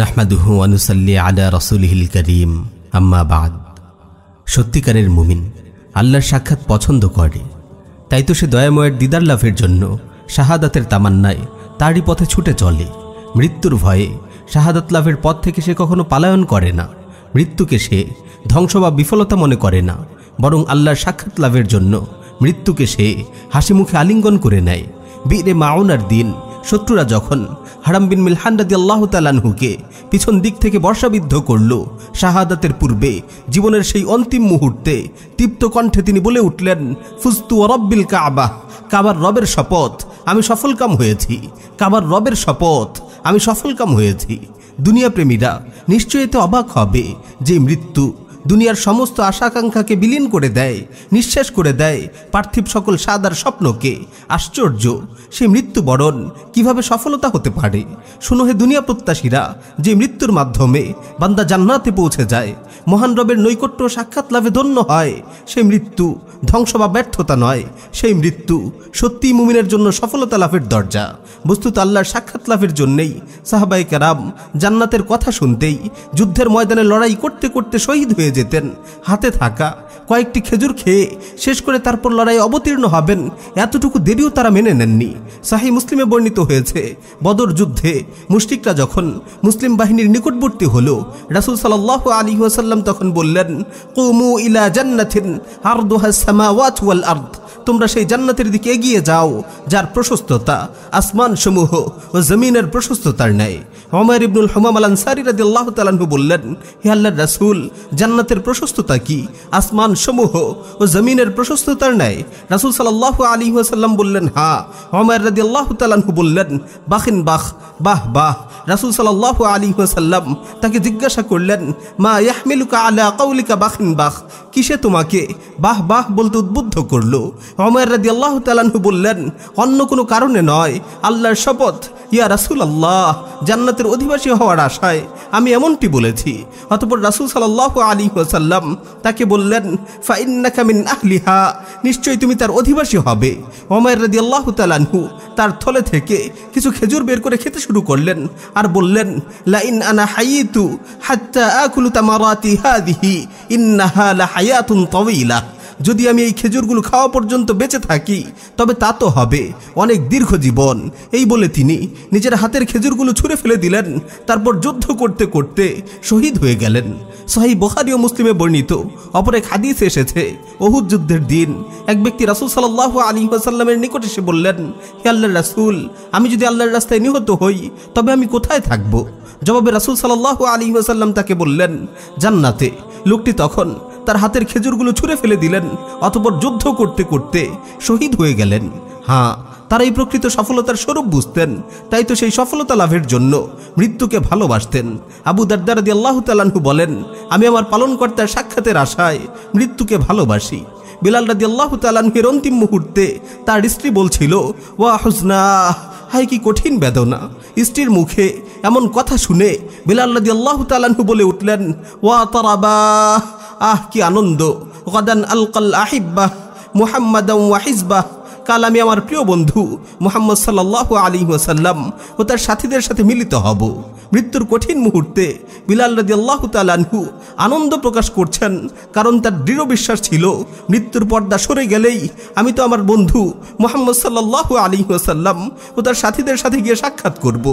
নাহমাদুহু সত্যিকারের মুমিন আল্লাহর সাক্ষাৎ পছন্দ করে। তাই তো সে দয়াময়ের দিদার লাভের জন্য শাহাদাতের তামান্নায় তারই পথে ছুটে চলে। মৃত্যুর ভয়ে শাহাদাত লাভের পথ থেকে সে কখনো পালায়ন করে না। মৃত্যুকে সে ধ্বংস বা বিফলতা মনে করে না। বরং আল্লাহর সাক্ষাৎ লাভের জন্য মৃত্যুকে সে হাসি মুখে আলিঙ্গন করে নেয়। বীরে মাওনার দিন শত্রুরা যখন হারাম বিন মিলহান রাদি আল্লাহ তালানহুকে পিছন দিক থেকে বর্ষাবিদ্ধ করল, শাহাদাতের পূর্বে জীবনের সেই অন্তিম মুহূর্তে তৃপ্ত কণ্ঠে তিনি বলে উঠলেন ফুস্তু অরব্বিল কাবা, কাবার রবের শপথ, আমি সফলকাম হয়েছি, কাবার রবের শপথ, আমি সফলকাম হয়েছি। দুনিয়া প্রেমীরা নিশ্চয়ই এতে অবাক হবে যে মৃত্যু দুনিয়ার সমস্ত আশাকাঙ্ক্ষাকে বিলীন করে দেয়, নিঃশেষ করে দেয় পার্থিব সকল সাদার স্বপ্নকে। আশ্চর্য, সে মৃত্যুবরণ কীভাবে সফলতা হতে পারে? শুনো হে দুনিয়া প্রত্যাশীরা, যে মৃত্যুর মাধ্যমে বান্দা জান্নাতে পৌঁছে যায়, মহান রবের নৈকট্য সাক্ষাৎ লাভে ধন্য হয়। সেই মৃত্যু ধ্বংস বা ব্যর্থতা নয়, সেই মৃত্যু সত্যিই মুমিনের জন্য সফলতা লাভের দরজা। বস্তুত আল্লাহর সাক্ষাৎ লাভের জন্যেই সাহাবাই কারাম জান্নাতের কথা শুনতেই যুদ্ধের ময়দানে লড়াই করতে করতে শহীদ হয়ে যেতেন। হাতে থাকা কয়েকটি খেজুর খেয়ে শেষ করে তারপর লড়াই অবতীর্ণ হবেন এতটুকু দেরিও তারা মেনে নেননি। সাহি মুসলিমে বর্ণিত হয়েছে, বদর যুদ্ধে মুশরিকরা যখন মুসলিম বাহিনীর নিকটবর্তী হল, রাসুল সাল্লাহ আলী ওয়াসাল্লাম তখন বললেন, কুমু ইলা জান্নাথিন আরদুহা সামাওয়াত ওয়াল আরদ। তোমরা সেই জান্নাতের দিকে এগিয়ে যাও, যার প্রশস্ততা আসমান সমূহ ও জমিনের প্রশস্ততার ন্যায়। অমর ইবনুল হমাম আল আনসারি রাদি আল্লাহ তালাহু বললেন, হে আল্লাহ রাসুল, জান্নাতের প্রশস্ততা কি? আসমান সমূহ ও জমিনের প্রশস্ততার ন্যায়? রাসুল সাল্লাহ আলী ওয়াসাল্লাম বললেন, হা। অমর রাদি আল্লাহ তালাহু বললেন বাখিন বাহ বাহ বাহ। রাসুল সাল্লাহ আলী ওয়াসাল্লাম তাকে জিজ্ঞাসা করলেন, মা ইয়াহমিলুকা আলা কাউলিকা বাখিন বাহ? কিসে তোমাকে বাহ বাহ বলতে উদ্বুদ্ধ করল? অমর রাদি আল্লাহ তালাহু বললেন, অন্য কোনো কারণে নয়, আল্লাহর শপথ, ইয়া রাসুল আল্লাহ জান্নাতের অধিবাসী হওয়ার আশায়। আমি এমনটি বলেছি। অতপর রাসুল সাল্লাহ আলী ওসাল্লাম তাকে বললেন ফাইন্নাকামিন আহলিহা, নিশ্চয়ই তুমি তার অধিবাসী হবে। অমর রাদি আল্লাহ তালানহু তার থলে থেকে কিছু খেজুর বের করে খেতে শুরু করলেন আর বললেন, লাইন আনা হাইতু হাত্তা আকুলু তামারাতি হাদিহি, ইন্নাহা লা হায়াতুন তওয়িলা। যদি আমি এই খেজুরগুলো খাওয়া পর্যন্ত বেঁচে থাকি, তবে তা তো হবে। অনেক দীর্ঘ জীবন। এই বলে তিনি নিজের হাতের খেজুরগুলো ছুঁড়ে ফেলে দিলেন, তারপর যুদ্ধ করতে করতে শহীদ হয়ে গেলেন। সাহি বখারি ও মুসলিমে বর্ণিত অপর এক হাদিস এসেছে অহুদ যুদ্ধের দিন এক ব্যক্তি রাসুল সাল্লাহ আলী আসাল্লামের নিকট এসে বললেন, হে আল্লাহ রাসুল, আমি যদি আল্লাহর রাস্তায় নিহত হই, তবে আমি কোথায় থাকব? জবাবে রাসুল সাল্লাহ আলী তাকে বললেন, জান্নাতে। লোকটি তখন তার হাতের খেজুরগুলো ছুঁড়ে ফেলে দিলেন, অতপর যুদ্ধ করতে করতে শহীদ হয়ে গেলেন। হ্যাঁ তারা এই প্রকৃত সফলতার স্বরূপ বুঝতেন, তাই তো সেই সফলতা লাভের জন্য মৃত্যুকে ভালোবাসতেন। আবু দারদারাদি আল্লাহ তালাহু বলেন, আমি আমার পালনকর্তার সাক্ষাতের আশায় মৃত্যুকে ভালোবাসি। বিলাল রাদি আল্লাহ তালাহের অন্তিম মুহূর্তে তার স্ত্রী বলছিল, ওয়া হুজনা হাই কি কঠিন বেদনা। স্ত্রীর মুখে এমন কথা শুনে বিলাল রাদি আল্লাহ তালাহু বলে উঠলেন, ওয়া তারাবা। আহ, কি আনন্দ। গদান আলকাল আহিব্বাহ মুহাম্মাদ ওয়াহিজবাহ কাল আমি আমার প্রিয় বন্ধু মোহাম্মদ সাল্লাহ আলী ওসাল্লাম ও তার সাথীদের সাথে মিলিত হব। মৃত্যুর কঠিন মুহূর্তে বিলাল রাজি আল্লাহ তালানহু আনন্দ প্রকাশ করছেন, কারণ তার দৃঢ় বিশ্বাস ছিল, মৃত্যুর পর্দা সরে গেলেই আমি তো আমার বন্ধু মোহাম্মদ সাল্লাহ আলী ওসাল্লাম ও তার সাথীদের সাথে গিয়ে সাক্ষাৎ করব।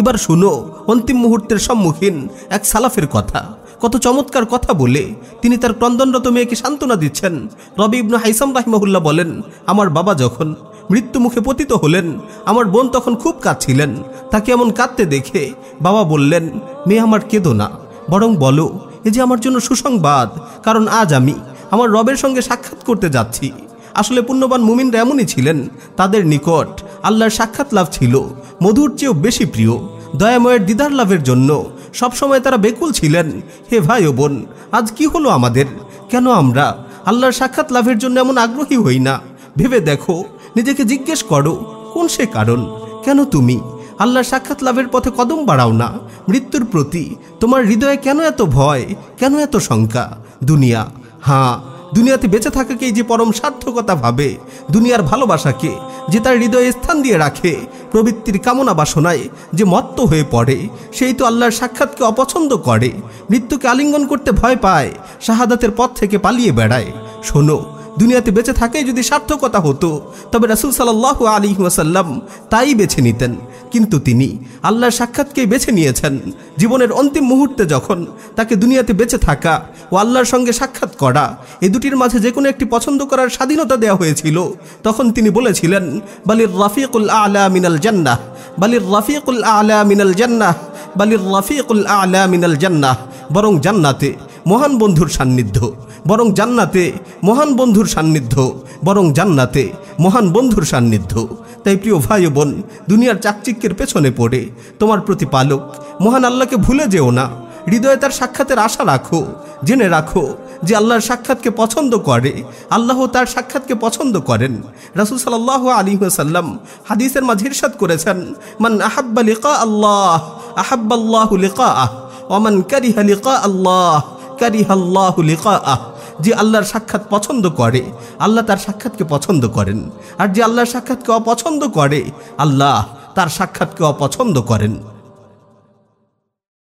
এবার শুনো, অন্তিম মুহূর্তের সম্মুখীন এক সালাফের কথা। কত চমৎকার কথা বলে তিনি তার ক্রন্দনরত মেয়েকে সান্ত্বনা দিচ্ছেন। রবি ইবনু হাইসাম রাহিমাহুল্লাহ বলেন, আমার বাবা যখন মৃত্যু মুখে পতিত হলেন, আমার বোন তখন খুব কাঁদছিলেন। তাকে এমন কাঁদতে দেখে বাবা বললেন, মেয়ে আমার কেঁদো না, বরং বলো, এ যে আমার জন্য সুসংবাদ, কারণ আজ আমি আমার রবের সঙ্গে সাক্ষাৎ করতে যাচ্ছি। আসলে পুণ্যবান মুমিনরা এমনই ছিলেন, তাদের নিকট আল্লাহর সাক্ষাৎ লাভ ছিল, মধুর চেয়েও বেশি প্রিয়, দয়াময়ের দিদার লাভের জন্য সবসময় তারা বেকুল ছিলেন। হে ভাই ও বোন, আজ কি হলো আমাদের? কেন আমরা? আল্লাহর সাক্ষাৎ লাভের জন্য এমন আগ্রহী হই না। ভেবে দেখো, নিজেকে জিজ্ঞেস করো, কোন সে কারণ? কেন তুমি? আল্লাহর সাক্ষাৎ লাভের পথে কদম বাড়াও না। মৃত্যুর প্রতি তোমার হৃদয়ে কেন এত ভয়? কেন এত শঙ্কা? দুনিয়া হ্যাঁ দুনিয়াতে বেঁচে থাকাকেই যে পরম সার্থকতা ভাবে? দুনিয়ার ভালোবাসাকে যে তার হৃদয়ে স্থান দিয়ে রাখে? প্রবৃত্তির কামনা বাসনায় যে মত্ত হয়ে পড়ে, সেই তো আল্লাহর সাক্ষাৎকে অপছন্দ করে। মৃত্যুকে আলিঙ্গন করতে ভয় পায়, শাহাদাতের পথ থেকে পালিয়ে বেড়ায়। শোনো, দুনিয়াতে বেঁচে থাকে যদি সার্থকতা হতো, তবে রাসুল সাল্লাহ আলী ওয়াসাল্লাম তাই বেছে নিতেন। কিন্তু তিনি আল্লাহর সাক্ষাৎকেই বেছে নিয়েছেন। জীবনের অন্তিম মুহূর্তে যখন তাকে দুনিয়াতে বেঁচে থাকা ও আল্লাহর সঙ্গে সাক্ষাৎ করা এই দুটির মাঝে যে কোনো একটি পছন্দ করার স্বাধীনতা দেওয়া হয়েছিল, তখন তিনি বলেছিলেন, বালির রাফিকুল আলা মিনাল জান্নাহ, বালির রাফিকুল আলা মিনাল জান্নাহ, বালির রাফিকুল আলা মিনাল জান্নাহ। বরং জান্নাতে মহান বন্ধুর সান্নিধ্য, বরং জান্নাতে মহান বন্ধুর সান্নিধ্য, বরং জান্নাতে মহান বন্ধুর সান্নিধ্য। তাই প্রিয় ভাই বোন, দুনিয়ার চাকচিক্যের পেছনে পড়ে। তোমার প্রতিপালক, মহান আল্লাহকে ভুলে যেও না। হৃদয়ে তার সাক্ষাতের আশা রাখো, জেনে রাখো যে আল্লাহর সাক্ষাৎকে পছন্দ করে, আল্লাহ তার সাক্ষাৎকে পছন্দ করেন। রাসুল সাল্লাহ আলী সাল্লাম হাদিসের মাঝে ইরশাদ করেছেন, মান আহাব্বা লিকা আল্লাহ, আহাব্বাল্লাহ লিকা আহ ওমান কারিহা লিকা আল্লাহ, কারিহাল্লাহু লিকাআহ। যে আল্লাহর সাক্ষাৎ পছন্দ করে, আল্লাহ তার সাক্ষাৎকে পছন্দ করেন। আর যে আল্লাহর সাক্ষাৎকে অপছন্দ করে, আল্লাহ তার সাক্ষাৎকে অপছন্দ করেন।